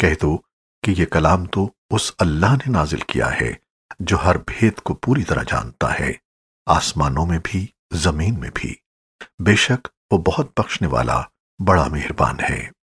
कह दो कि ये कलाम तो उस अल्लाह ने नाजिल किया है, जो हर भेद को पूरी तरह जानता है, आसमानों में भी, ज़मीन में भी। बेशक वो बहुत बख्शने वाला, बड़ा मेहरबान है।